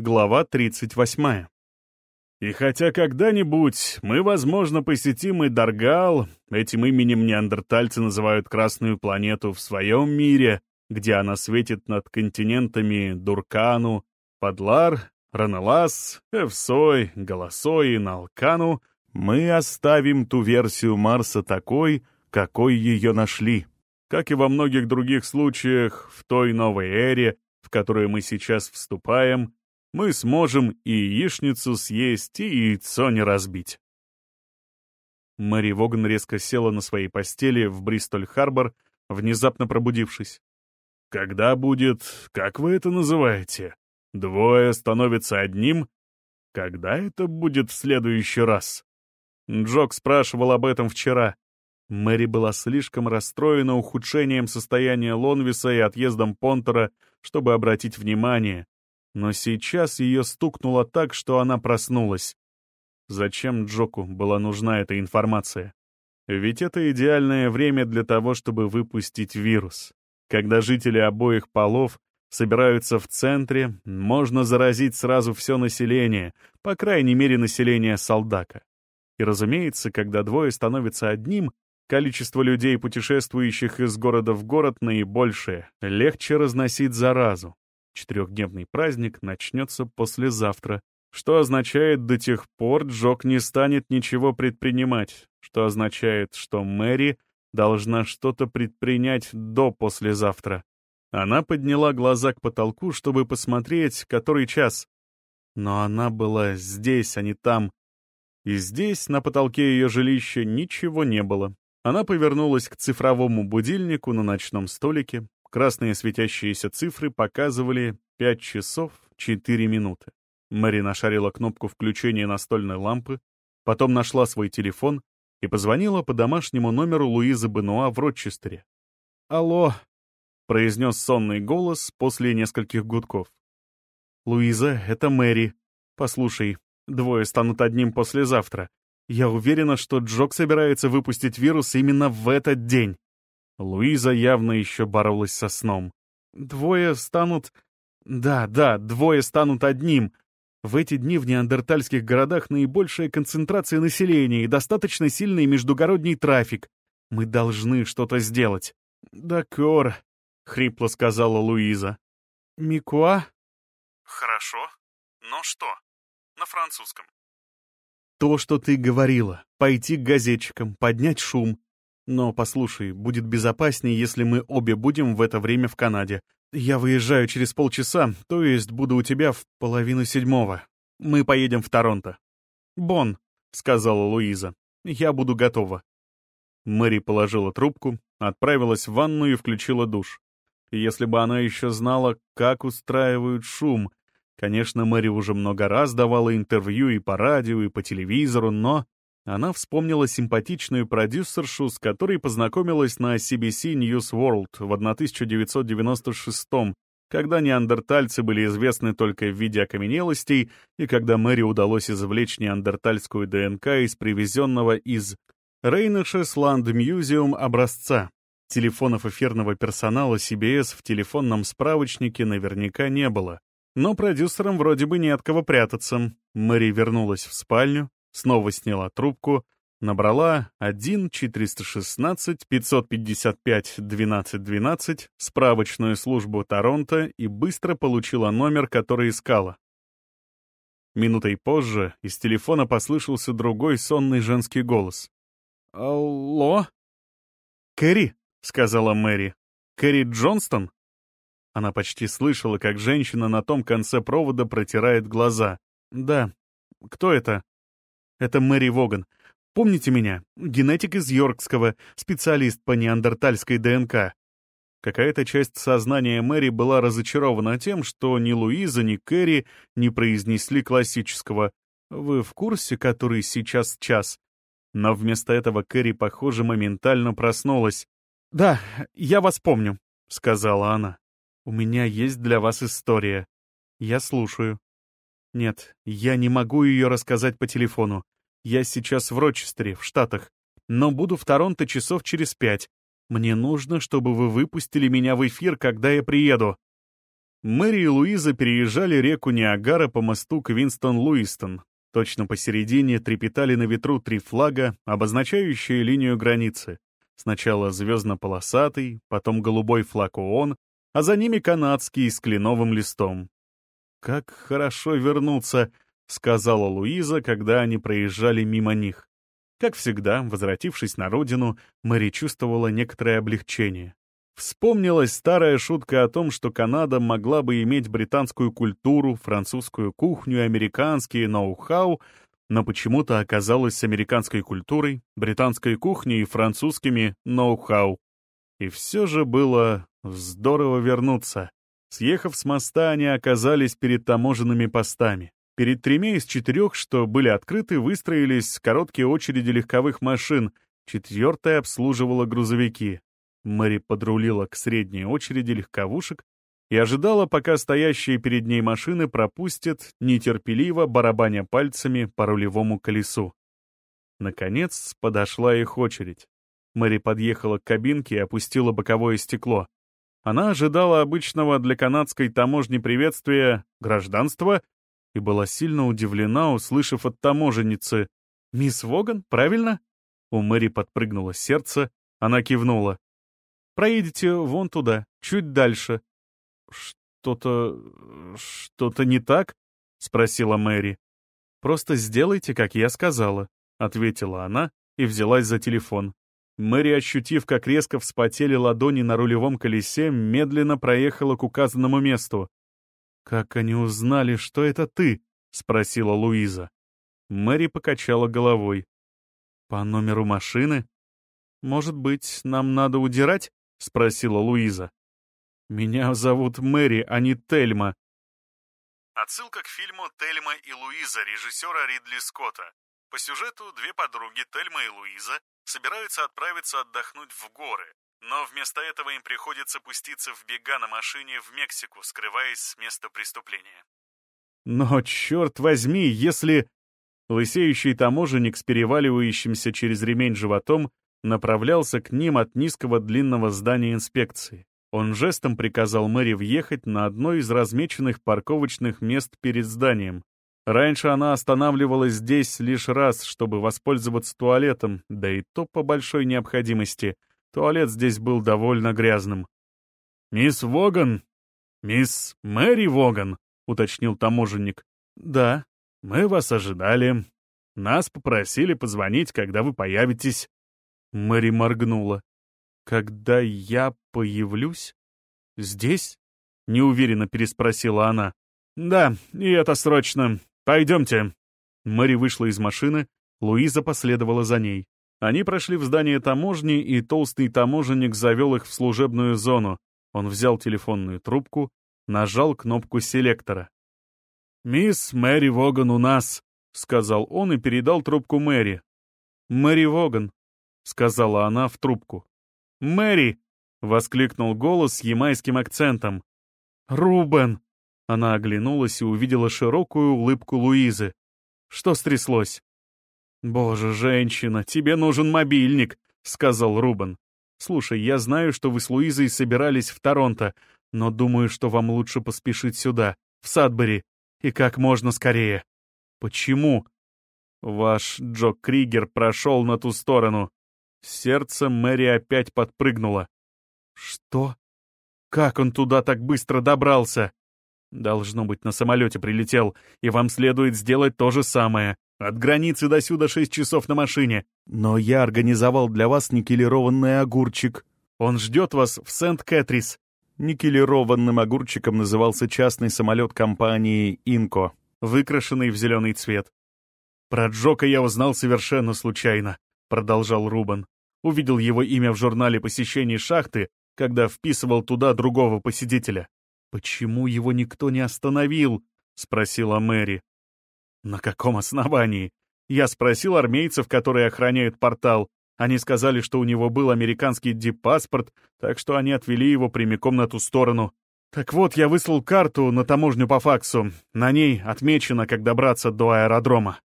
Глава 38. И хотя когда-нибудь мы, возможно, посетим и Даргал, этим именем неандертальцы называют Красную планету в своем мире, где она светит над континентами Дуркану, Падлар, Ранелас, Эвсой, Голосой и Налкану, мы оставим ту версию Марса такой, какой ее нашли. Как и во многих других случаях, в той новой эре, в которую мы сейчас вступаем, мы сможем и яичницу съесть, и яйцо не разбить. Мэри Воган резко села на своей постели в Бристоль-Харбор, внезапно пробудившись. «Когда будет, как вы это называете? Двое становятся одним? Когда это будет в следующий раз?» Джок спрашивал об этом вчера. Мэри была слишком расстроена ухудшением состояния Лонвиса и отъездом Понтера, чтобы обратить внимание, но сейчас ее стукнуло так, что она проснулась. Зачем Джоку была нужна эта информация? Ведь это идеальное время для того, чтобы выпустить вирус. Когда жители обоих полов собираются в центре, можно заразить сразу все население, по крайней мере население Солдака. И, разумеется, когда двое становятся одним, количество людей, путешествующих из города в город, наибольшее, легче разносить заразу. Четырехдневный праздник начнется послезавтра, что означает, до тех пор Джок не станет ничего предпринимать, что означает, что Мэри должна что-то предпринять до послезавтра. Она подняла глаза к потолку, чтобы посмотреть, который час. Но она была здесь, а не там. И здесь, на потолке ее жилища, ничего не было. Она повернулась к цифровому будильнику на ночном столике, Красные светящиеся цифры показывали 5 часов 4 минуты. Мэри нашарила кнопку включения настольной лампы, потом нашла свой телефон и позвонила по домашнему номеру Луизы Бенуа в Рочестере. «Алло», — произнес сонный голос после нескольких гудков. «Луиза, это Мэри. Послушай, двое станут одним послезавтра. Я уверена, что Джок собирается выпустить вирус именно в этот день. Луиза явно еще боролась со сном. «Двое станут... Да, да, двое станут одним. В эти дни в неандертальских городах наибольшая концентрация населения и достаточно сильный междугородний трафик. Мы должны что-то сделать». «Дакор», — хрипло сказала Луиза. «Микуа?» «Хорошо. Но что?» «На французском». «То, что ты говорила. Пойти к газетчикам, поднять шум, но, послушай, будет безопаснее, если мы обе будем в это время в Канаде. Я выезжаю через полчаса, то есть буду у тебя в половину седьмого. Мы поедем в Торонто». «Бон», — сказала Луиза. «Я буду готова». Мэри положила трубку, отправилась в ванну и включила душ. если бы она еще знала, как устраивают шум... Конечно, Мэри уже много раз давала интервью и по радио, и по телевизору, но она вспомнила симпатичную продюсершу, с которой познакомилась на CBC News World в 1996 когда неандертальцы были известны только в виде окаменелостей, и когда Мэри удалось извлечь неандертальскую ДНК из привезенного из Рейнешес Ланд Мьюзиум образца. Телефонов эфирного персонала CBS в телефонном справочнике наверняка не было. Но продюсерам вроде бы не от кого прятаться. Мэри вернулась в спальню, снова сняла трубку, набрала 1-416-555-1212, справочную службу Торонто и быстро получила номер, который искала. Минутой позже из телефона послышался другой сонный женский голос. «Алло?» «Кэрри», — сказала Мэри. «Кэрри Джонстон?» Она почти слышала, как женщина на том конце провода протирает глаза. «Да. Кто это?» Это Мэри Воган. Помните меня? Генетик из Йоркского, специалист по неандертальской ДНК. Какая-то часть сознания Мэри была разочарована тем, что ни Луиза, ни Кэрри не произнесли классического «Вы в курсе, который сейчас час?» Но вместо этого Кэрри, похоже, моментально проснулась. «Да, я вас помню», — сказала она. «У меня есть для вас история. Я слушаю». Нет, я не могу ее рассказать по телефону. Я сейчас в Рочестере, в Штатах, но буду в Торонто часов через пять. Мне нужно, чтобы вы выпустили меня в эфир, когда я приеду. Мэри и Луиза переезжали реку Ниагара по мосту Квинстон-Луистон. Точно посередине трепетали на ветру три флага, обозначающие линию границы. Сначала звездно-полосатый, потом голубой флаг ООН, а за ними канадский с кленовым листом. «Как хорошо вернуться», — сказала Луиза, когда они проезжали мимо них. Как всегда, возвратившись на родину, Мэри чувствовала некоторое облегчение. Вспомнилась старая шутка о том, что Канада могла бы иметь британскую культуру, французскую кухню, американские ноу-хау, но почему-то оказалась с американской культурой, британской кухней и французскими ноу-хау. И все же было здорово вернуться. Съехав с моста, они оказались перед таможенными постами. Перед тремя из четырех, что были открыты, выстроились короткие очереди легковых машин, четвертая обслуживала грузовики. Мэри подрулила к средней очереди легковушек и ожидала, пока стоящие перед ней машины пропустят, нетерпеливо барабаня пальцами по рулевому колесу. Наконец подошла их очередь. Мэри подъехала к кабинке и опустила боковое стекло. Она ожидала обычного для канадской таможни приветствия гражданства и была сильно удивлена, услышав от таможенницы «Мисс Воган, правильно?» У Мэри подпрыгнуло сердце, она кивнула. «Проедете вон туда, чуть дальше». «Что-то... что-то не так?» — спросила Мэри. «Просто сделайте, как я сказала», — ответила она и взялась за телефон. Мэри, ощутив, как резко вспотели ладони на рулевом колесе, медленно проехала к указанному месту. «Как они узнали, что это ты?» — спросила Луиза. Мэри покачала головой. «По номеру машины? Может быть, нам надо удирать?» — спросила Луиза. «Меня зовут Мэри, а не Тельма». Отсылка к фильму «Тельма и Луиза» режиссера Ридли Скотта. По сюжету две подруги, Тельма и Луиза, собираются отправиться отдохнуть в горы, но вместо этого им приходится пуститься в бега на машине в Мексику, скрываясь с места преступления. Но, черт возьми, если... Лысеющий таможенник с переваливающимся через ремень животом направлялся к ним от низкого длинного здания инспекции. Он жестом приказал Мэри въехать на одно из размеченных парковочных мест перед зданием. Раньше она останавливалась здесь лишь раз, чтобы воспользоваться туалетом, да и то по большой необходимости. Туалет здесь был довольно грязным. «Мисс Воган? Мисс Мэри Воган?» — уточнил таможенник. «Да, мы вас ожидали. Нас попросили позвонить, когда вы появитесь». Мэри моргнула. «Когда я появлюсь? Здесь?» — неуверенно переспросила она. «Да, и это срочно. «Пойдемте». Мэри вышла из машины, Луиза последовала за ней. Они прошли в здание таможни, и толстый таможенник завел их в служебную зону. Он взял телефонную трубку, нажал кнопку селектора. «Мисс Мэри Воган у нас», — сказал он и передал трубку Мэри. «Мэри Воган», — сказала она в трубку. «Мэри!» — воскликнул голос с ямайским акцентом. «Рубен!» Она оглянулась и увидела широкую улыбку Луизы. Что стряслось? «Боже, женщина, тебе нужен мобильник», — сказал Рубен. «Слушай, я знаю, что вы с Луизой собирались в Торонто, но думаю, что вам лучше поспешить сюда, в Садбери, и как можно скорее». «Почему?» «Ваш Джо Кригер прошел на ту сторону». Сердце Мэри опять подпрыгнуло. «Что? Как он туда так быстро добрался?» Должно быть, на самолете прилетел, и вам следует сделать то же самое. От границы до сюда шесть часов на машине. Но я организовал для вас никелированный огурчик. Он ждет вас в Сент-Кэтрис. Никелированным огурчиком назывался частный самолет компании «Инко», выкрашенный в зеленый цвет. «Про Джока я узнал совершенно случайно», — продолжал Рубан. Увидел его имя в журнале посещений шахты, когда вписывал туда другого посетителя. «Почему его никто не остановил?» — спросила Мэри. «На каком основании?» Я спросил армейцев, которые охраняют портал. Они сказали, что у него был американский диппаспорт, так что они отвели его прямиком на ту сторону. Так вот, я выслал карту на таможню по факсу. На ней отмечено, как добраться до аэродрома.